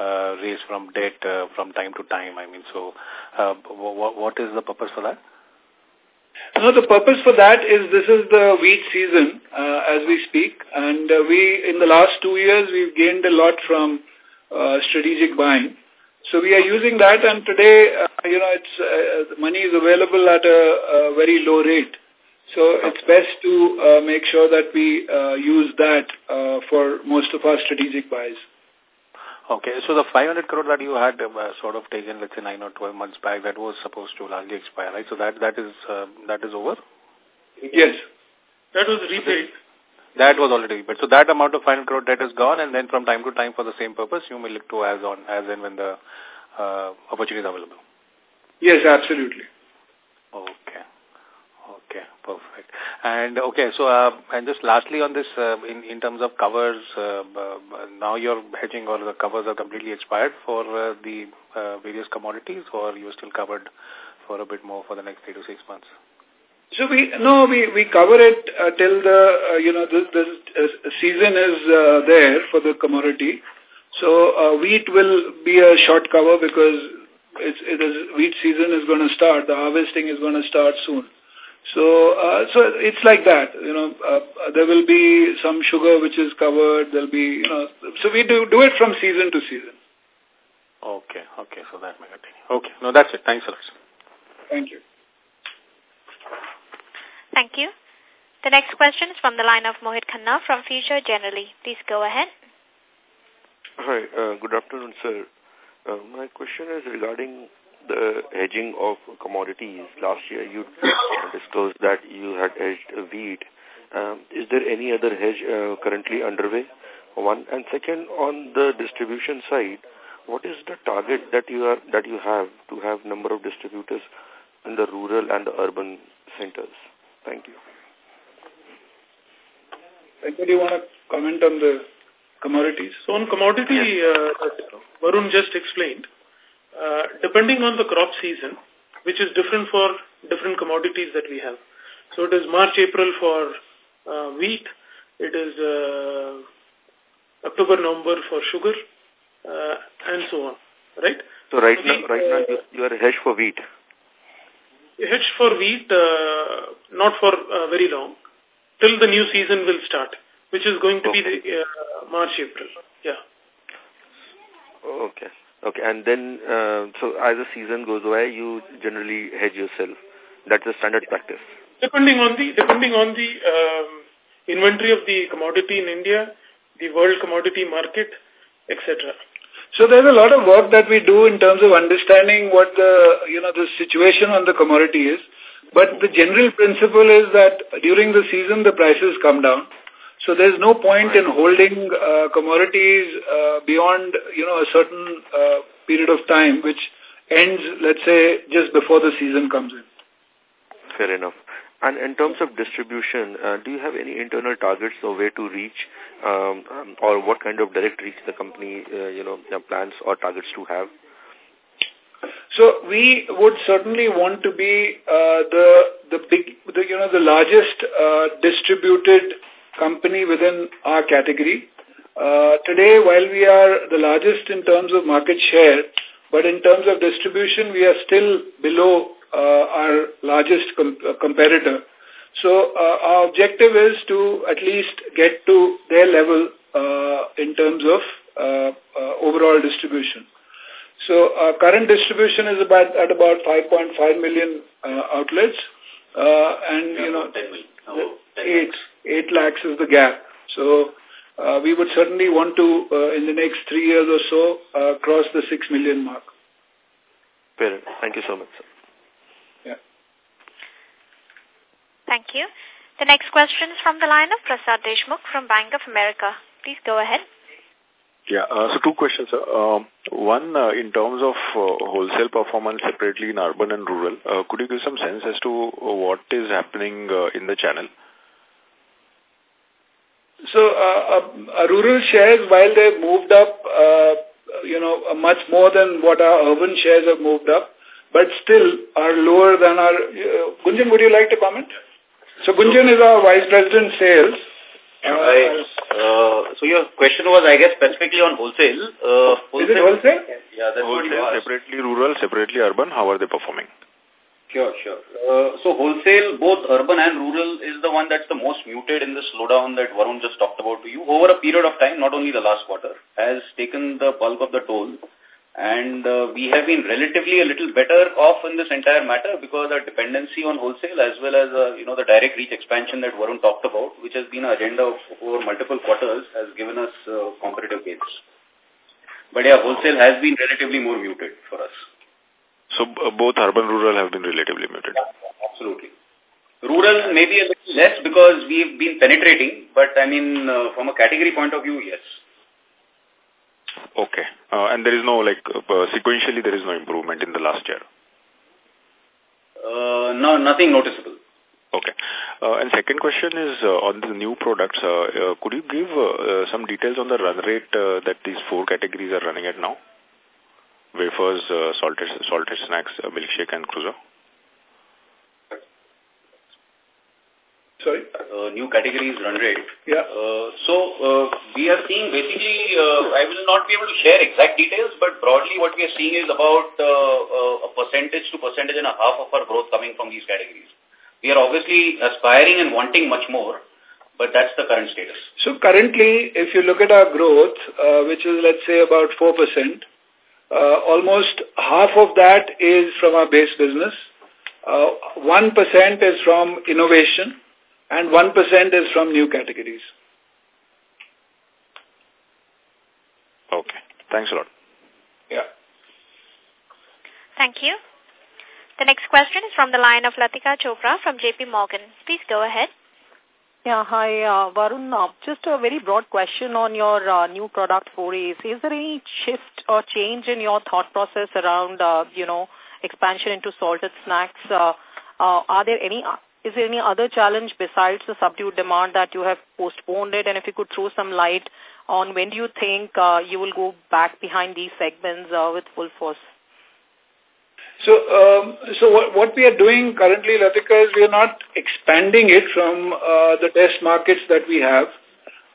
uh, raise from debt uh, from time to time. I mean, so uh, what is the purpose for that? No, the purpose for that is this is the wheat season uh, as we speak, and uh, we in the last two years we've gained a lot from uh, strategic buying. So we are using that, and today, uh, you know, it's uh, the money is available at a, a very low rate. So it's best to uh, make sure that we uh, use that uh, for most of our strategic buys. Okay, so the 500 crore that you had uh, sort of taken, let's say, 9 or 12 months back, that was supposed to largely expire, right? So that that is uh, that is over? Yes. That was repaid. That was already but So that amount of 500 crore debt is gone, and then from time to time for the same purpose, you may look to as on as and when the uh, opportunity is available. Yes, absolutely. Okay. Okay, perfect. And okay, so uh, and just lastly on this, uh, in in terms of covers, uh, now your hedging or the covers are completely expired for uh, the uh, various commodities, or you are still covered for a bit more for the next three to six months? So we no we we cover it uh, till the uh, you know the the uh, season is uh, there for the commodity. So uh, wheat will be a short cover because it's it is wheat season is going to start. The harvesting is going to start soon. So, uh, so it's like that, you know, uh, there will be some sugar which is covered, there'll be, you know, so we do, do it from season to season. Okay, okay, so that may continue. Okay, no, that's it. Thanks a lot. Thank you. Thank you. The next question is from the line of Mohit Khanna from Future Generali. Please go ahead. Hi, uh, good afternoon, sir. Uh, my question is regarding the hedging of commodities. Last year you (coughs) disclosed that you had hedged wheat. Um, is there any other hedge uh, currently underway? One and second, on the distribution side, what is the target that you are that you have to have number of distributors in the rural and the urban centers? Thank you. do you want to comment on the commodities? So on commodity, uh, Varun just explained, uh, depending on the crop season, which is different for different commodities that we have. So it is March, April for uh, wheat, it is uh, October, November for sugar, uh, and so on, right? So right so now, we, right now you, you are hedged for wheat. Hedged for wheat, uh, not for uh, very long, till the new season will start, which is going to okay. be the uh, March, April. Yeah. Okay. Okay, and then, uh, so as the season goes by, you generally hedge yourself. That's the standard practice. Depending on the depending on the um, inventory of the commodity in India, the world commodity market, etc. So there's a lot of work that we do in terms of understanding what the you know the situation on the commodity is. But the general principle is that during the season the prices come down so there's no point in holding uh, commodities uh, beyond, you know, a certain uh, period of time, which ends, let's say, just before the season comes in. Fair enough. And in terms of distribution, uh, do you have any internal targets or where to reach um, um, or what kind of direct reach the company, uh, you know, plans or targets to have? So we would certainly want to be uh, the the big, the, you know, the largest uh, distributed company within our category. Uh, today, while we are the largest in terms of market share, but in terms of distribution, we are still below our largest com uh, competitor. So uh, our objective is to at least get to their level uh, in terms of uh, uh, overall distribution. So our current distribution is about at about 5.5 million uh, outlets, uh, and you know, 8, 8 lakhs is the gap. So uh, we would certainly want to, uh, in the next three years or so, uh, cross the 6 million mark. Fair Thank you so much, sir. Yeah. Thank you. The next question is from the line of Prasad Deshmukh from Bank of America. Please go ahead. Yeah, uh, so two questions. Uh, one, uh, in terms of uh, wholesale performance separately in urban and rural, uh, could you give some sense as to what is happening uh, in the channel? So, uh, uh, rural shares, while they've moved up, uh, you know, much more than what our urban shares have moved up, but still are lower than our... Uh, Gunjan, would you like to comment? So, Gunjan is our Vice President Sales. Uh, uh, so your question was, I guess, specifically on wholesale. Uh, wholesale? Is it wholesale? Yeah, that's wholesale, what separately rural, separately urban. How are they performing? Sure, sure. Uh, so wholesale, both urban and rural, is the one that's the most muted in the slowdown that Varun just talked about to you. Over a period of time, not only the last quarter, has taken the bulk of the toll. And uh, we have been relatively a little better off in this entire matter because our dependency on wholesale as well as, uh, you know, the direct reach expansion that Varun talked about, which has been an agenda of over multiple quarters, has given us uh, competitive gains. But yeah, wholesale has been relatively more muted for us. So both urban rural have been relatively muted? Absolutely. Rural maybe a little less because we've been penetrating, but I mean, uh, from a category point of view, yes. Okay. Uh, and there is no, like, uh, sequentially there is no improvement in the last year? Uh, no, nothing noticeable. Okay. Uh, and second question is uh, on the new products. Uh, uh, could you give uh, uh, some details on the run rate uh, that these four categories are running at now? wafers, uh, salted, salted snacks, uh, milkshake and croissant? Sorry? Uh, new categories run rate. Yeah. Uh, so, uh, we are seeing basically, uh, I will not be able to share exact details, but broadly what we are seeing is about uh, uh, a percentage to percentage and a half of our growth coming from these categories. We are obviously aspiring and wanting much more, but that's the current status. So currently, if you look at our growth, uh, which is, let's say, about 4%, uh, almost half of that is from our base business. 1% uh, is from innovation and 1% is from new categories. Okay. Thanks a lot. Yeah. Thank you. The next question is from the line of Latika Chopra from JP Morgan. Please go ahead. Yeah, hi, uh, Varun. Uh, just a very broad question on your uh, new product forays. Is there any shift or change in your thought process around, uh, you know, expansion into salted snacks? Uh, uh, are there any, uh, is there any other challenge besides the subdued demand that you have postponed it? And if you could throw some light on when do you think uh, you will go back behind these segments uh, with full force? So, um, so what, what we are doing currently, Latika, is we are not expanding it from uh, the test markets that we have.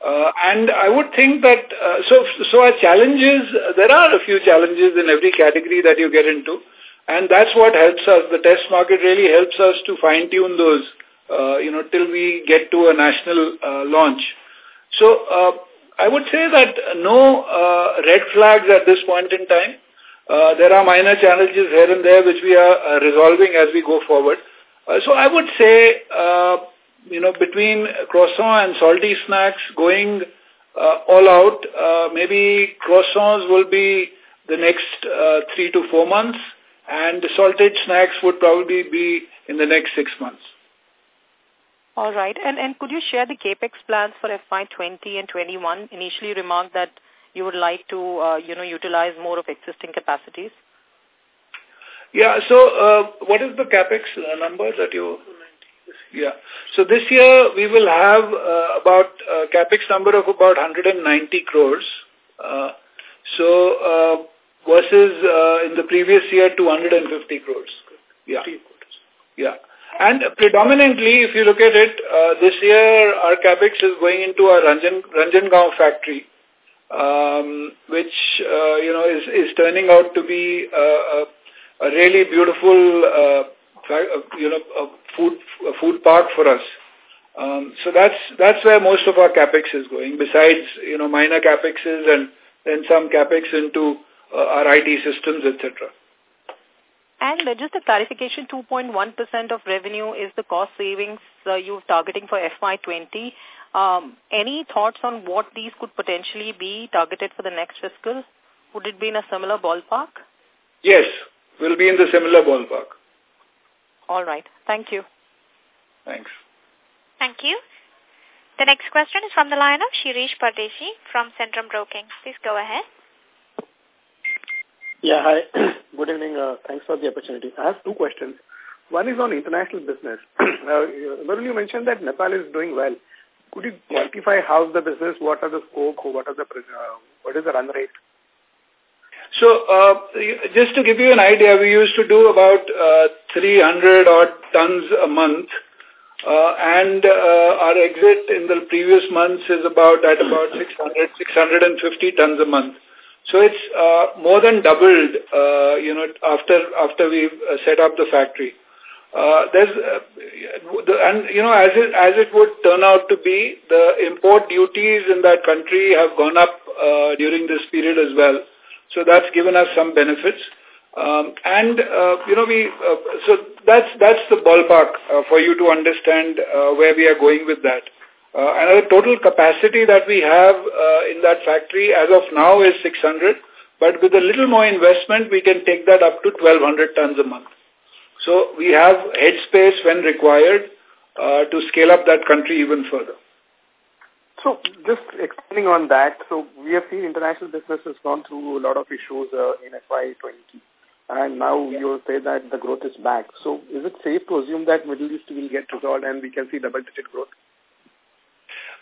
Uh, and I would think that, uh, so, so our challenges, there are a few challenges in every category that you get into. And that's what helps us. The test market really helps us to fine-tune those, uh, you know, till we get to a national uh, launch. So uh, I would say that no uh, red flags at this point in time. Uh, there are minor challenges here and there which we are uh, resolving as we go forward. Uh, so I would say, uh, you know, between croissant and salty snacks going uh, all out, uh, maybe croissants will be the next uh, three to four months and the salted snacks would probably be in the next six months. All right. And, and could you share the CAPEX plans for FY20 and 21? Initially remarked that you would like to, uh, you know, utilize more of existing capacities? Yeah, so uh, what is the capex uh, number that you... Yeah, so this year we will have uh, about uh, capex number of about 190 crores. Uh, so uh, versus uh, in the previous year 250 crores. Yeah. Yeah. And predominantly, if you look at it, uh, this year our capex is going into our Ranjan, Ranjangaon factory um, which, uh, you know, is, is turning out to be a, a really beautiful, uh, uh, you know, a food, food park for us. Um, so that's, that's where most of our capex is going, besides, you know, minor capexes and then some capex into uh, our IT systems, etc. And uh, just a clarification, 2.1% of revenue is the cost savings uh, you're targeting for FY20. Um, any thoughts on what these could potentially be targeted for the next fiscal? Would it be in a similar ballpark? Yes, we'll be in the similar ballpark. All right. Thank you. Thanks. Thank you. The next question is from the line of Shirish Pardeshi from Centrum Broking. Please go ahead. Yeah, hi. (clears throat) Good evening. Uh, thanks for the opportunity. I have two questions. One is on international business. (clears throat) uh, you mentioned that Nepal is doing well. Could you quantify how's the business, what are the scope, what are the uh, what is the run rate? So, uh, just to give you an idea, we used to do about uh, 300 odd tons a month, uh, and uh, our exit in the previous months is about at about 600, 650 tons a month. So it's uh, more than doubled, uh, you know, after after we've uh, set up the factory. Uh, there's, uh, and you know, as it, as it would turn out to be, the import duties in that country have gone up uh, during this period as well. So that's given us some benefits. Um, and, uh, you know, we, uh, so that's, that's the ballpark uh, for you to understand uh, where we are going with that. Uh, and the total capacity that we have uh, in that factory as of now is 600, but with a little more investment, we can take that up to 1200 tons a month. So we have headspace when required uh, to scale up that country even further. So just expanding on that, so we have seen international business has gone through a lot of issues uh, in FY20 and now yeah. you say that the growth is back. So is it safe to assume that Middle East will get resolved and we can see double-digit growth?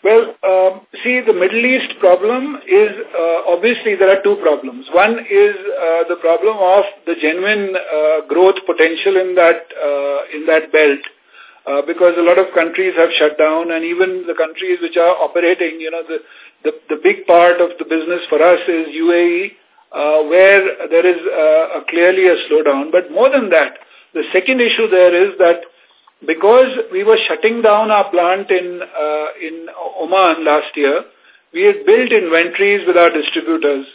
Well, um, see, the Middle East problem is, uh, obviously there are two problems. One is uh, the problem of the genuine uh, growth potential in that, uh, in that belt. Uh, because a lot of countries have shut down and even the countries which are operating, you know, the, the, the big part of the business for us is UAE, uh, where there is a clearly a slowdown. But more than that, the second issue there is that because we were shutting down our plant in uh, in Oman last year, we had built inventories with our distributors,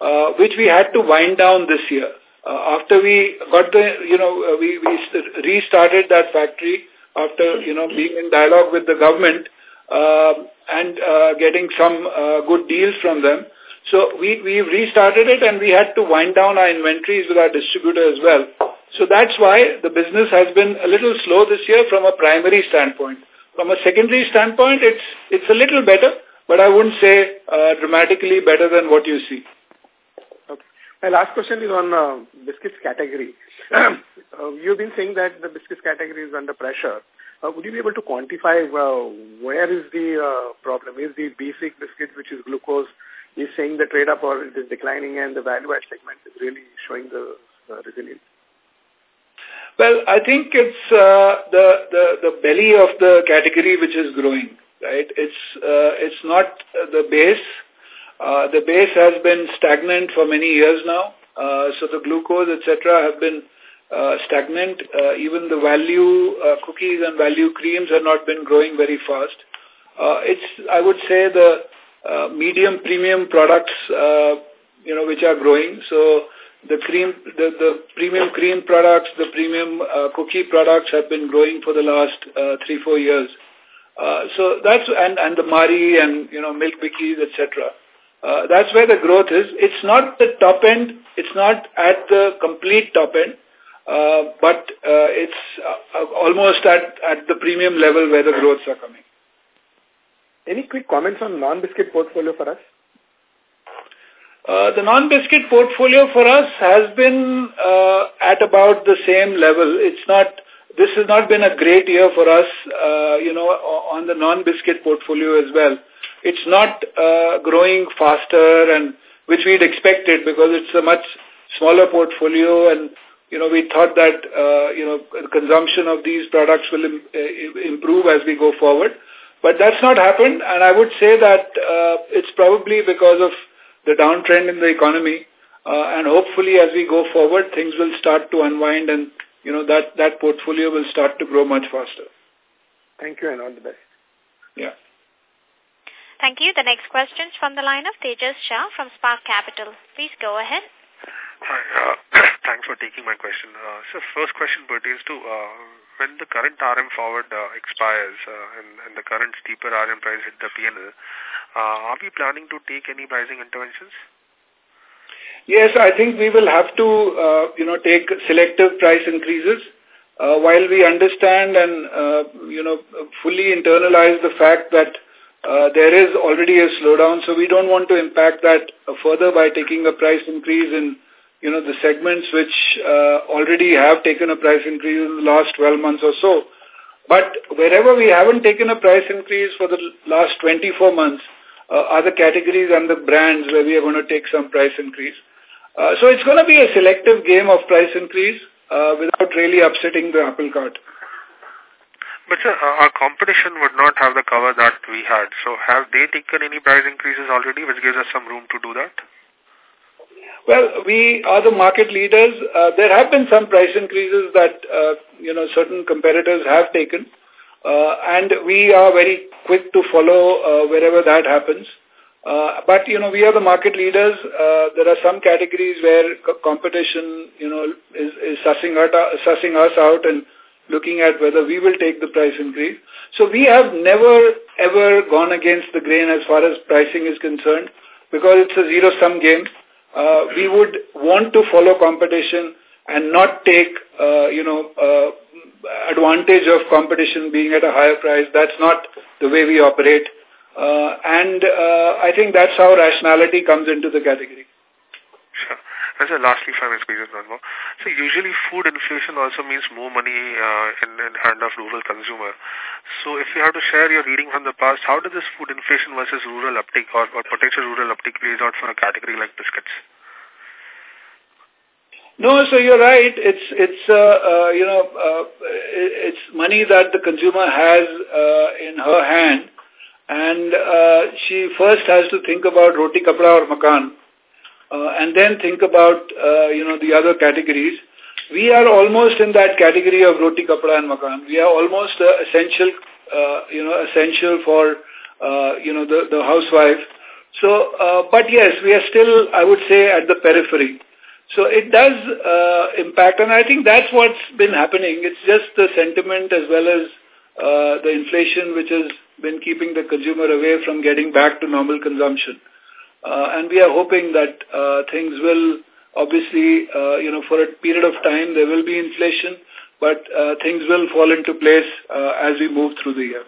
uh, which we had to wind down this year. Uh, after we got the, you know, uh, we, we restarted that factory after, you know, being in dialogue with the government uh, and uh, getting some uh, good deals from them. So we, we restarted it and we had to wind down our inventories with our distributor as well. So that's why the business has been a little slow this year from a primary standpoint. From a secondary standpoint, it's, it's a little better, but I wouldn't say uh, dramatically better than what you see. Okay. My last question is on uh, biscuits category. (clears throat) uh, you've been saying that the biscuits category is under pressure. Uh, would you be able to quantify uh, where is the uh, problem? Is the basic biscuit, which is glucose, is saying the trade-up or it is declining and the value-add segment is really showing the uh, resilience? Well, I think it's uh, the, the, the belly of the category which is growing, right? It's, uh, it's not the base. Uh, the base has been stagnant for many years now. Uh, so the glucose, etc., have been uh, stagnant. Uh, even the value uh, cookies and value creams have not been growing very fast. Uh, it's, I would say, the uh, medium premium products, uh, you know, which are growing. So the cream, the, the premium cream products, the premium uh, cookie products have been growing for the last uh, three, four years. Uh, so that's, and, and the Marie and, you know, Milk Bikis, etc. Uh, that's where the growth is. It's not the top end. It's not at the complete top end. Uh, but uh, it's uh, almost at, at the premium level where the growths are coming. Any quick comments on non-biscuit portfolio for us? Uh, the non-biscuit portfolio for us has been uh, at about the same level. It's not, this has not been a great year for us, uh, you know, on the non-biscuit portfolio as well. It's not uh, growing faster and which we'd expected because it's a much smaller portfolio and, you know, we thought that, uh, you know, the consumption of these products will Im uh, improve as we go forward. But that's not happened and I would say that uh, it's probably because of the downtrend in the economy. Uh, and hopefully as we go forward, things will start to unwind and, you know, that, that portfolio will start to grow much faster. Thank you and all the best. Yeah. Thank you. The next question is from the line of Tejas Shah from Spark Capital. Please go ahead. Hi. Uh, (coughs) thanks for taking my question. Uh, so first question pertains to uh, when the current RM forward uh, expires uh, and, and the current steeper RM price hit the PNL, uh, are we planning to take any pricing interventions? Yes, I think we will have to, uh, you know, take selective price increases. Uh, while we understand and, uh, you know, fully internalize the fact that uh, there is already a slowdown, so we don't want to impact that further by taking a price increase in, you know, the segments which uh, already have taken a price increase in the last 12 months or so. But wherever we haven't taken a price increase for the last 24 months, uh, are the categories and the brands where we are going to take some price increase. Uh, so it's going to be a selective game of price increase uh, without really upsetting the apple cart. But sir, our competition would not have the cover that we had. So have they taken any price increases already, which gives us some room to do that? Well, we are the market leaders. Uh, there have been some price increases that, uh, you know, certain competitors have taken. Uh, and we are very quick to follow uh, wherever that happens. Uh, but, you know, we are the market leaders. Uh, there are some categories where competition, you know, is, is sussing, out, sussing us out and looking at whether we will take the price increase. So we have never, ever gone against the grain as far as pricing is concerned because it's a zero-sum game. Uh, we would want to follow competition and not take, uh, you know, uh, advantage of competition being at a higher price. That's not the way we operate. Uh, and uh, I think that's how rationality comes into the category. Sure. And so lastly, if I may squeeze in one more. So usually food inflation also means more money uh, in, in hand of rural consumer. So if you have to share your reading from the past, how does this food inflation versus rural uptake or, or potential rural uptake plays out for a category like biscuits? No, so you're right. It's it's uh, uh, you know uh, it's money that the consumer has uh, in her hand, and uh, she first has to think about roti, kapda, or makan, and then think about uh, you know the other categories. we are almost in that category of roti, kapda and makan. We are almost uh, essential, uh, you know, essential for, uh, you know, the, the housewife. So, uh, but yes, we are still, I would say, at the periphery. So it does uh, impact, and I think that's what's been happening. It's just the sentiment as well as uh, the inflation which has been keeping the consumer away from getting back to normal consumption. Uh, and we are hoping that uh, things will obviously, uh, you know, for a period of time there will be inflation, but uh, things will fall into place uh, as we move through the year.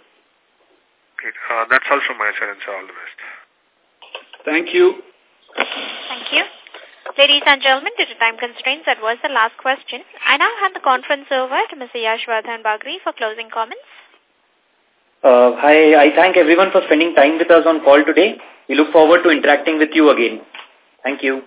Great. Uh, that's all from my side, and so all the best. Thank you. Thank you. Ladies and gentlemen, due to time constraints, that was the last question. I now hand the conference over to Mr. Yashvardhan Bagri for closing comments. Uh, hi, I thank everyone for spending time with us on call today. We look forward to interacting with you again. Thank you.